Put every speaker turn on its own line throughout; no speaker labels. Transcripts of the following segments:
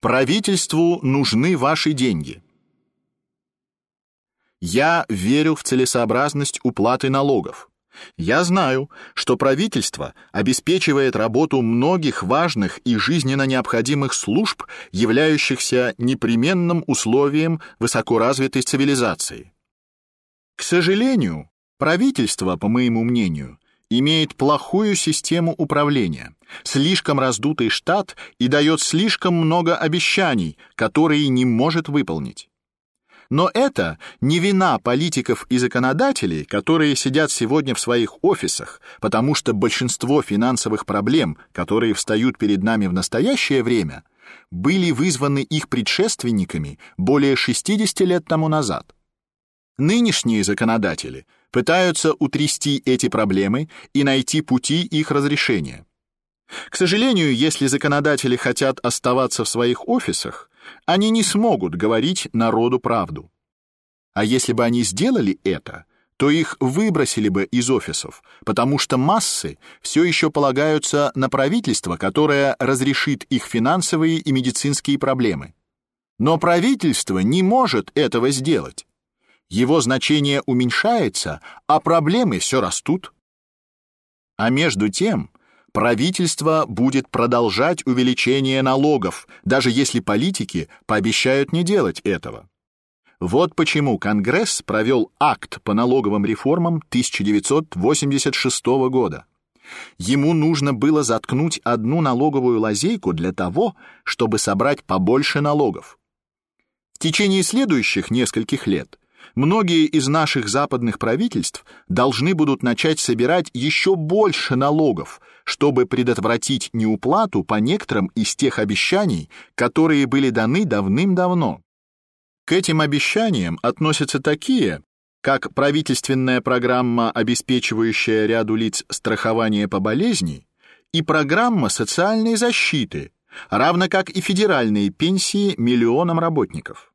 Правительству нужны ваши деньги. Я верю в целесообразность уплаты налогов. Я знаю, что правительство обеспечивает работу многих важных и жизненно необходимых служб, являющихся непременным условием высокоразвитой цивилизации. К сожалению, правительство, по моему мнению, имеет плохую систему управления, слишком раздутый штат и дает слишком много обещаний, которые не может выполнить. Но это не вина политиков и законодателей, которые сидят сегодня в своих офисах, потому что большинство финансовых проблем, которые встают перед нами в настоящее время, были вызваны их предшественниками более 60 лет тому назад. Нынешние законодатели пытаются утрясти эти проблемы и найти пути их разрешения. К сожалению, если законодатели хотят оставаться в своих офисах, они не смогут говорить народу правду. А если бы они сделали это, то их выбросили бы из офисов, потому что массы все еще полагаются на правительство, которое разрешит их финансовые и медицинские проблемы. Но правительство не может этого сделать. Его значение уменьшается, а проблемы все растут. А между тем, правительство будет продолжать увеличение налогов, даже если политики пообещают не делать этого. Вот почему Конгресс провел акт по налоговым реформам 1986 года. Ему нужно было заткнуть одну налоговую лазейку для того, чтобы собрать побольше налогов. В течение следующих нескольких лет многие из наших западных правительств должны будут начать собирать еще больше налогов, чтобы предотвратить неуплату по некоторым из тех обещаний, которые были даны давным-давно. К этим обещаниям относятся такие, как правительственная программа, обеспечивающая ряду лиц страхование по болезни, и программа социальной защиты, равно как и федеральные пенсии миллионам работников.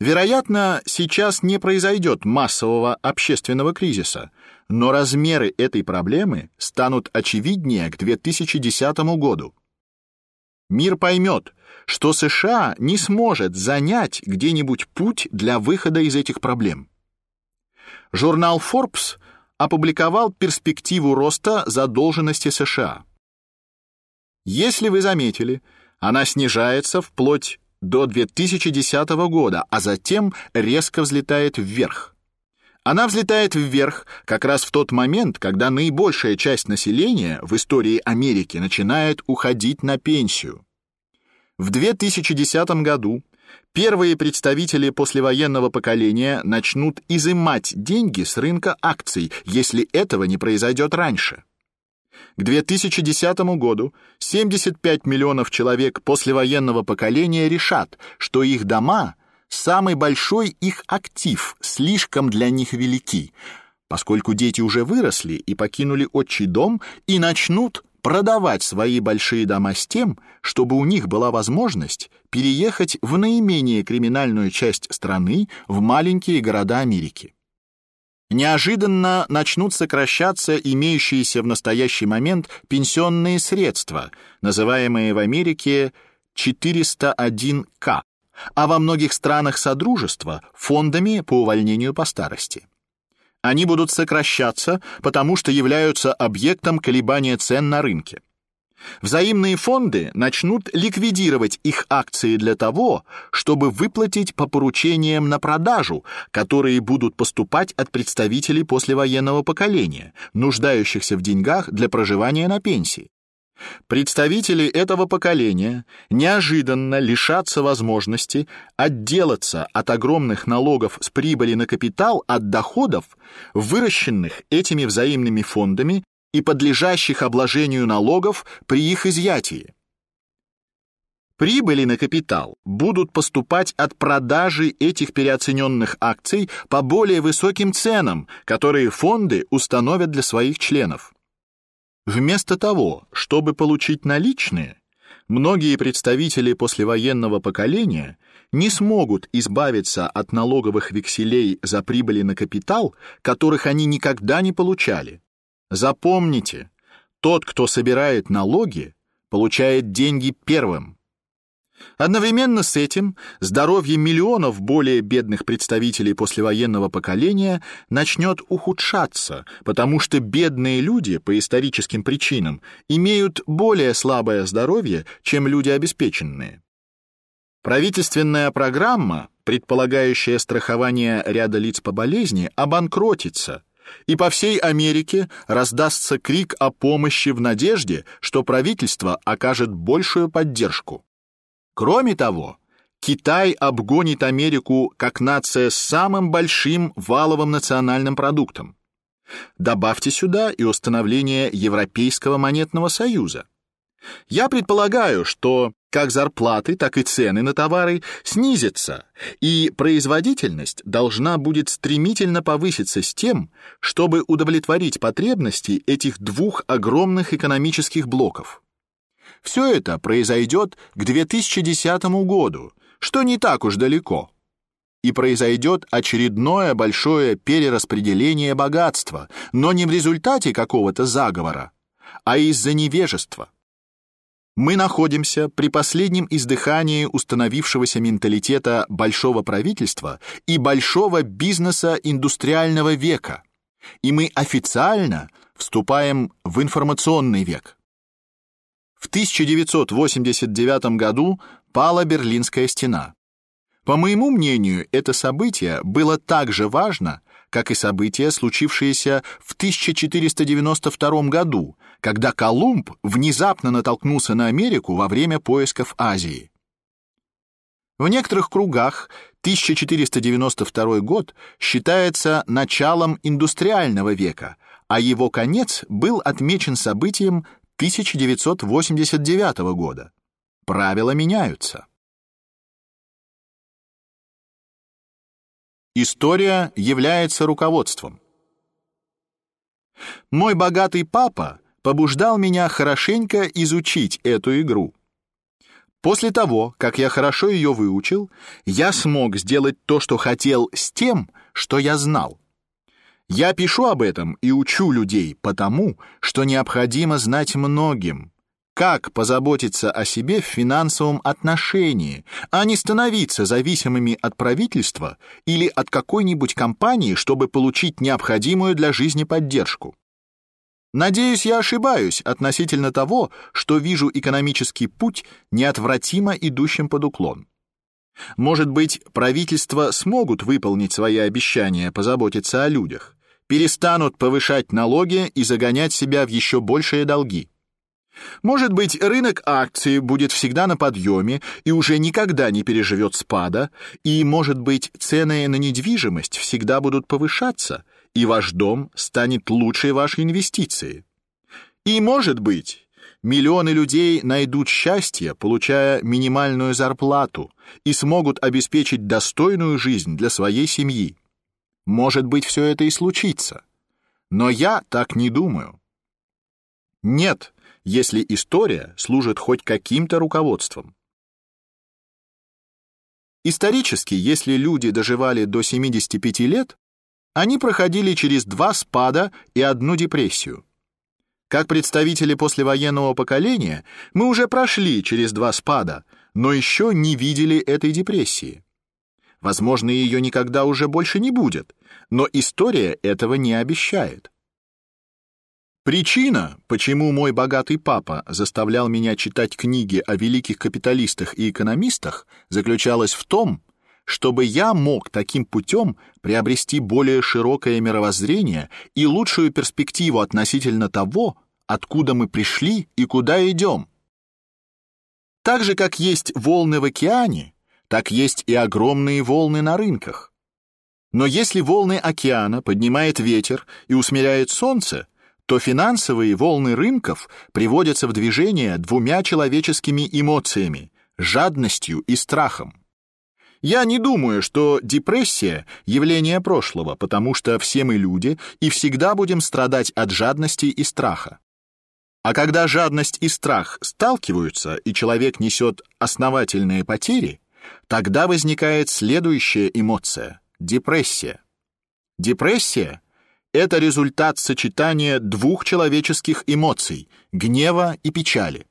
Вероятно, сейчас не произойдет массового общественного кризиса, но размеры этой проблемы станут очевиднее к 2010 году. Мир поймет, что США не сможет занять где-нибудь путь для выхода из этих проблем. Журнал Forbes опубликовал перспективу роста задолженности США. Если вы заметили, она снижается вплоть до 2010 года, а затем резко взлетает вверх. Она взлетает вверх как раз в тот момент, когда наибольшая часть населения в истории Америки начинает уходить на пенсию. В 2010 году первые представители послевоенного поколения начнут изымать деньги с рынка акций, если этого не произойдет раньше. К 2010 году 75 миллионов человек послевоенного поколения решат, что их дома самый большой их актив, слишком для них велики, поскольку дети уже выросли и покинули отчий дом и начнут продавать свои большие дома с тем, чтобы у них была возможность переехать в наименее криминальную часть страны, в маленькие города Америки неожиданно начнут сокращаться имеющиеся в настоящий момент пенсионные средства, называемые в Америке 401к, а во многих странах содружества фондами по увольнению по старости. Они будут сокращаться, потому что являются объектом колебания цен на рынке. Взаимные фонды начнут ликвидировать их акции для того, чтобы выплатить по поручениям на продажу, которые будут поступать от представителей послевоенного поколения, нуждающихся в деньгах для проживания на пенсии. Представители этого поколения неожиданно лишатся возможности отделаться от огромных налогов с прибыли на капитал от доходов, выращенных этими взаимными фондами и подлежащих обложению налогов при их изъятии. Прибыли на капитал будут поступать от продажи этих переоцененных акций по более высоким ценам, которые фонды установят для своих членов. Вместо того, чтобы получить наличные, многие представители послевоенного поколения не смогут избавиться от налоговых векселей за прибыли на капитал, которых они никогда не получали. Запомните, тот, кто собирает налоги, получает деньги первым. Одновременно с этим здоровье миллионов более бедных представителей послевоенного поколения начнет ухудшаться, потому что бедные люди по историческим причинам имеют более слабое здоровье, чем люди обеспеченные. Правительственная программа, предполагающая страхование ряда лиц по болезни, обанкротится, и по всей Америке раздастся крик о помощи в надежде, что правительство окажет большую поддержку. Кроме того, Китай обгонит Америку как нация с самым большим валовым национальным продуктом. Добавьте сюда и установление Европейского монетного союза. Я предполагаю, что как зарплаты, так и цены на товары снизятся, и производительность должна будет стремительно повыситься с тем, чтобы удовлетворить потребности этих двух огромных экономических блоков. Все это произойдет к 2010 году, что не так уж далеко. И произойдет очередное большое перераспределение богатства, но не в результате какого-то заговора, а из-за невежества. Мы находимся при последнем издыхании установившегося менталитета большого правительства и большого бизнеса индустриального века, и мы официально вступаем в информационный век. В 1989 году пала Берлинская стена. По моему мнению, это событие было так же важно, как и событие, случившееся в 1492 году, когда Колумб внезапно натолкнулся на Америку во время поисков Азии. В некоторых кругах 1492 год считается началом индустриального века, а его конец был отмечен событием 1989 года. Правила меняются. История является руководством. Мой богатый папа побуждал меня хорошенько изучить эту игру. После того, как я хорошо ее выучил, я смог сделать то, что хотел, с тем, что я знал. Я пишу об этом и учу людей потому, что необходимо знать многим, как позаботиться о себе в финансовом отношении, а не становиться зависимыми от правительства или от какой-нибудь компании, чтобы получить необходимую для жизни поддержку. Надеюсь, я ошибаюсь относительно того, что вижу экономический путь неотвратимо идущим под уклон. Может быть, правительства смогут выполнить свои обещания позаботиться о людях, перестанут повышать налоги и загонять себя в еще большие долги. Может быть, рынок акций будет всегда на подъеме и уже никогда не переживет спада, и, может быть, цены на недвижимость всегда будут повышаться, и ваш дом станет лучшей вашей инвестицией. И, может быть, Миллионы людей найдут счастье, получая минимальную зарплату, и смогут обеспечить достойную жизнь для своей семьи. Может быть, все это и случится. Но я так не думаю. Нет, если история служит хоть каким-то руководством. Исторически, если люди доживали до 75 лет, они проходили через два спада и одну депрессию. Как представители послевоенного поколения, мы уже прошли через два спада, но еще не видели этой депрессии. Возможно, ее никогда уже больше не будет, но история этого не обещает. Причина, почему мой богатый папа заставлял меня читать книги о великих капиталистах и экономистах, заключалась в том, чтобы я мог таким путем приобрести более широкое мировоззрение и лучшую перспективу относительно того, откуда мы пришли и куда идем. Так же, как есть волны в океане, так есть и огромные волны на рынках. Но если волны океана поднимает ветер и усмиряет солнце, то финансовые волны рынков приводятся в движение двумя человеческими эмоциями — жадностью и страхом. Я не думаю, что депрессия — явление прошлого, потому что все мы люди и всегда будем страдать от жадности и страха. А когда жадность и страх сталкиваются, и человек несет основательные потери, тогда возникает следующая эмоция — депрессия. Депрессия — это результат сочетания двух человеческих эмоций — гнева и печали.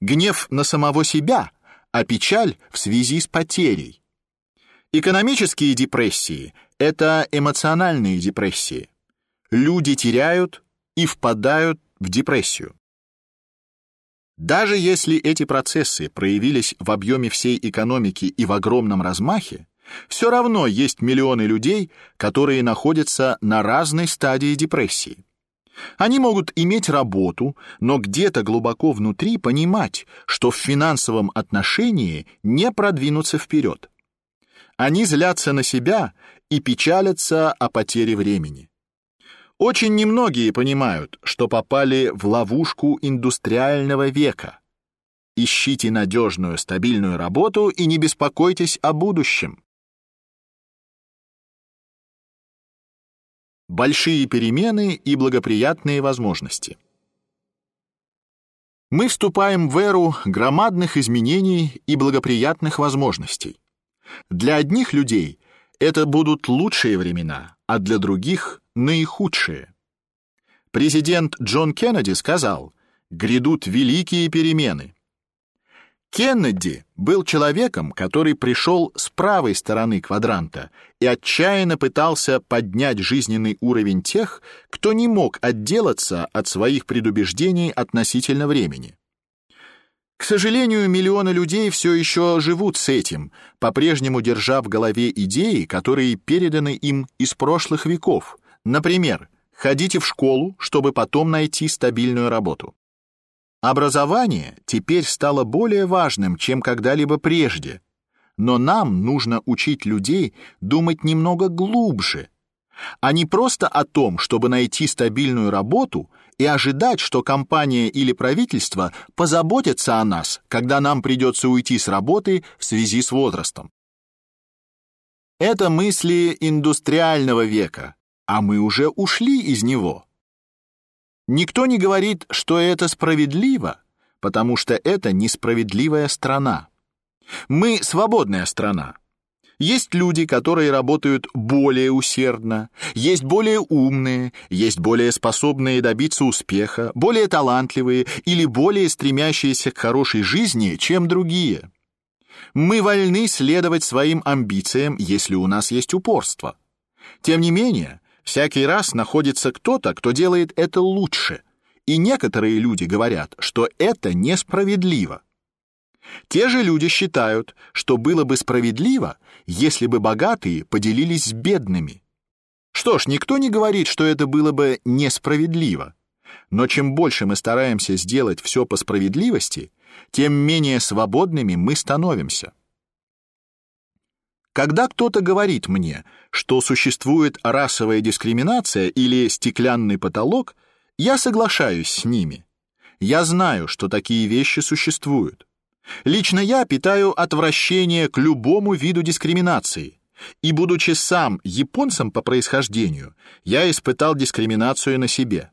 Гнев на самого себя, а печаль в связи с потерей. Экономические депрессии – это эмоциональные депрессии. Люди теряют и впадают в депрессию. Даже если эти процессы проявились в объеме всей экономики и в огромном размахе, все равно есть миллионы людей, которые находятся на разной стадии депрессии. Они могут иметь работу, но где-то глубоко внутри понимать, что в финансовом отношении не продвинуться вперед. Они злятся на себя и печалятся о потере времени. Очень немногие понимают, что попали в ловушку индустриального века. Ищите надежную, стабильную работу и не беспокойтесь о будущем. Большие перемены и благоприятные возможности. Мы вступаем в эру громадных изменений и благоприятных возможностей. Для одних людей это будут лучшие времена, а для других наихудшие. Президент Джон Кеннеди сказал: "Грядут великие перемены". Кеннеди был человеком, который пришел с правой стороны квадранта и отчаянно пытался поднять жизненный уровень тех, кто не мог отделаться от своих предубеждений относительно времени. К сожалению, миллионы людей все еще живут с этим, по-прежнему держа в голове идеи, которые переданы им из прошлых веков. Например, ходите в школу, чтобы потом найти стабильную работу. Образование теперь стало более важным, чем когда-либо прежде. Но нам нужно учить людей думать немного глубже, а не просто о том, чтобы найти стабильную работу и ожидать, что компания или правительство позаботятся о нас, когда нам придется уйти с работы в связи с возрастом. Это мысли индустриального века, а мы уже ушли из него. Никто не говорит, что это справедливо, потому что это несправедливая страна. Мы свободная страна. Есть люди, которые работают более усердно, есть более умные, есть более способные добиться успеха, более талантливые или более стремящиеся к хорошей жизни, чем другие. Мы вольны следовать своим амбициям, если у нас есть упорство. Тем не менее, всякий раз находится кто-то, кто делает это лучше, и некоторые люди говорят, что это несправедливо. Те же люди считают, что было бы справедливо, если бы богатые поделились с бедными. Что ж, никто не говорит, что это было бы несправедливо. Но чем больше мы стараемся сделать все по справедливости, тем менее свободными мы становимся. Когда кто-то говорит мне, что существует расовая дискриминация или стеклянный потолок, я соглашаюсь с ними. Я знаю, что такие вещи существуют. Лично я питаю отвращение к любому виду дискриминации. И будучи сам японцем по происхождению, я испытал дискриминацию на себе.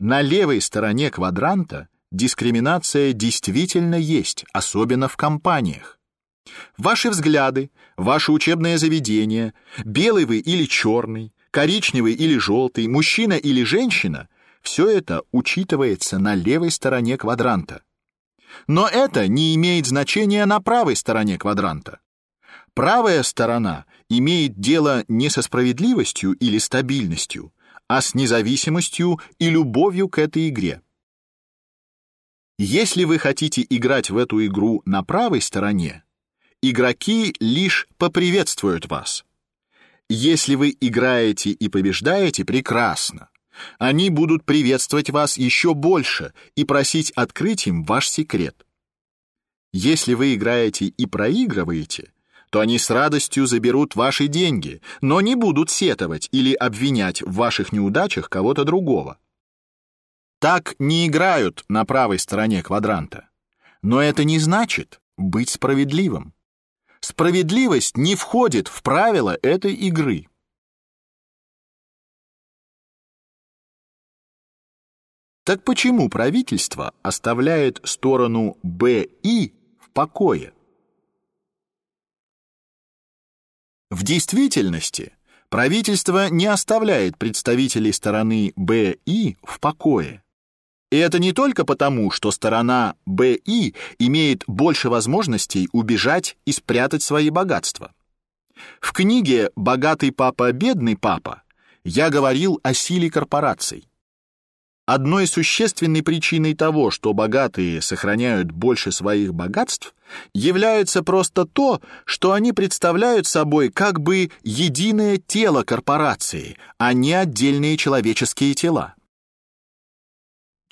На левой стороне квадранта дискриминация действительно есть, особенно в компаниях. Ваши взгляды, ваше учебное заведение, белый вы или черный, коричневый или желтый, мужчина или женщина, все это учитывается на левой стороне квадранта. Но это не имеет значения на правой стороне квадранта. Правая сторона имеет дело не со справедливостью или стабильностью, а с независимостью и любовью к этой игре. Если вы хотите играть в эту игру на правой стороне, игроки лишь поприветствуют вас. Если вы играете и побеждаете, прекрасно. Они будут приветствовать вас еще больше и просить открыть им ваш секрет. Если вы играете и проигрываете, то они с радостью заберут ваши деньги, но не будут сетовать или обвинять в ваших неудачах кого-то другого. Так не играют на правой стороне квадранта. Но это не значит быть справедливым. Справедливость не входит в правила этой игры. Так почему правительство оставляет сторону БИ в покое? В действительности правительство не оставляет представителей стороны БИ в покое. И это не только потому, что сторона БИ имеет больше возможностей убежать и спрятать свои богатства. В книге «Богатый папа, бедный папа» я говорил о силе корпораций. Одной существенной причиной того, что богатые сохраняют больше своих богатств, является просто то, что они представляют собой как бы единое тело корпорации, а не отдельные человеческие тела.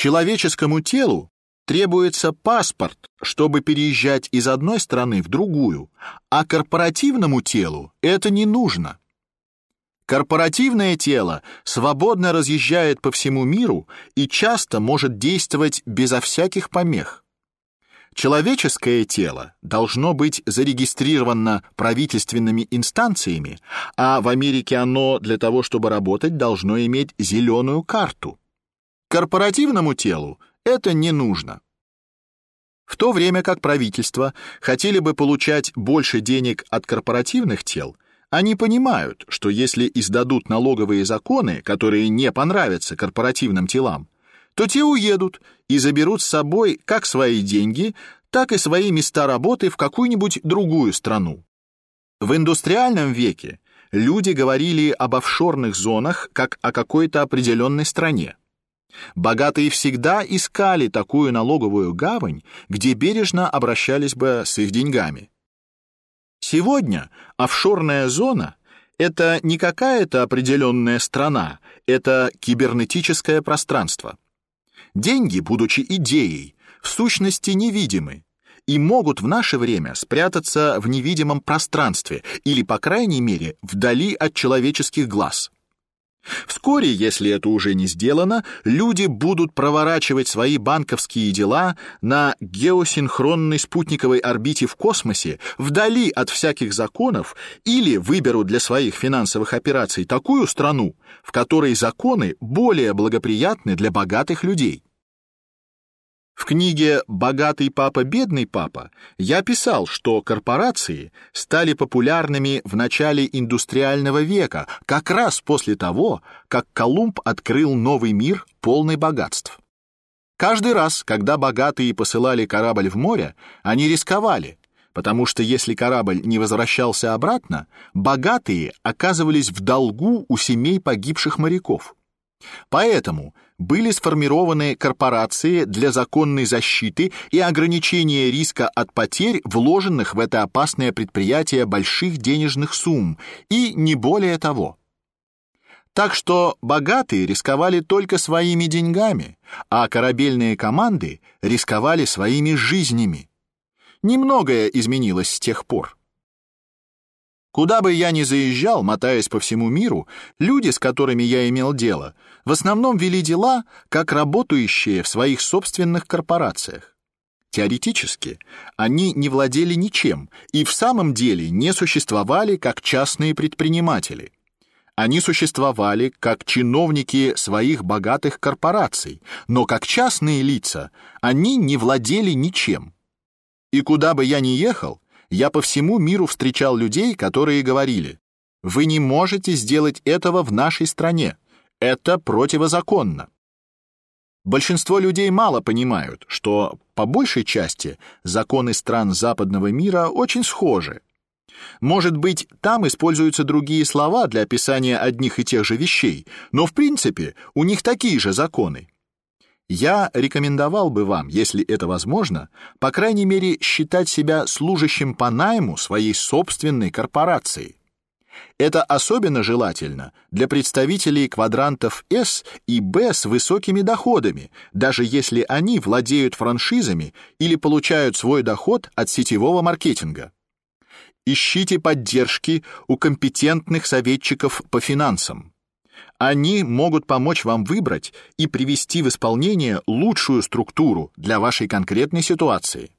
Человеческому телу требуется паспорт, чтобы переезжать из одной страны в другую, а корпоративному телу это не нужно. Корпоративное тело свободно разъезжает по всему миру и часто может действовать безо всяких помех. Человеческое тело должно быть зарегистрировано правительственными инстанциями, а в Америке оно для того, чтобы работать, должно иметь зеленую карту. Корпоративному телу это не нужно. В то время как правительства хотели бы получать больше денег от корпоративных тел, они понимают, что если издадут налоговые законы, которые не понравятся корпоративным телам, то те уедут и заберут с собой как свои деньги, так и свои места работы в какую-нибудь другую страну. В индустриальном веке люди говорили об офшорных зонах как о какой-то определенной стране. Богатые всегда искали такую налоговую гавань, где бережно обращались бы с их деньгами. Сегодня офшорная зона — это не какая-то определенная страна, это кибернетическое пространство. Деньги, будучи идеей, в сущности невидимы и могут в наше время спрятаться в невидимом пространстве или, по крайней мере, вдали от человеческих глаз. Вскоре, если это уже не сделано, люди будут проворачивать свои банковские дела на геосинхронной спутниковой орбите в космосе, вдали от всяких законов, или выберут для своих финансовых операций такую страну, в которой законы более благоприятны для богатых людей. В книге «Богатый папа, бедный папа» я писал, что корпорации стали популярными в начале индустриального века, как раз после того, как Колумб открыл новый мир, полный богатств. Каждый раз, когда богатые посылали корабль в море, они рисковали, потому что если корабль не возвращался обратно, богатые оказывались в долгу у семей погибших моряков. Поэтому были сформированы корпорации для законной защиты и ограничения риска от потерь вложенных в это опасное предприятие больших денежных сумм, и не более того. Так что богатые рисковали только своими деньгами, а корабельные команды рисковали своими жизнями. Немногое изменилось с тех пор. Куда бы я ни заезжал, мотаясь по всему миру, люди, с которыми я имел дело, в основном вели дела как работающие в своих собственных корпорациях. Теоретически они не владели ничем и в самом деле не существовали как частные предприниматели. Они существовали как чиновники своих богатых корпораций, но как частные лица они не владели ничем. И куда бы я ни ехал, я по всему миру встречал людей, которые говорили: "Вы не можете сделать этого в нашей стране. Это противозаконно". Большинство людей мало понимают, что по большей части законы стран западного мира очень схожи. Может быть, там используются другие слова для описания одних и тех же вещей, но в принципе у них такие же законы. Я рекомендовал бы вам, если это возможно, по крайней мере, считать себя служащим по найму своей собственной корпорации. Это особенно желательно для представителей квадрантов S и B с высокими доходами, даже если они владеют франшизами или получают свой доход от сетевого маркетинга. Ищите поддержки у компетентных советчиков по финансам. Они могут помочь вам выбрать и привести в исполнение лучшую структуру для вашей конкретной ситуации.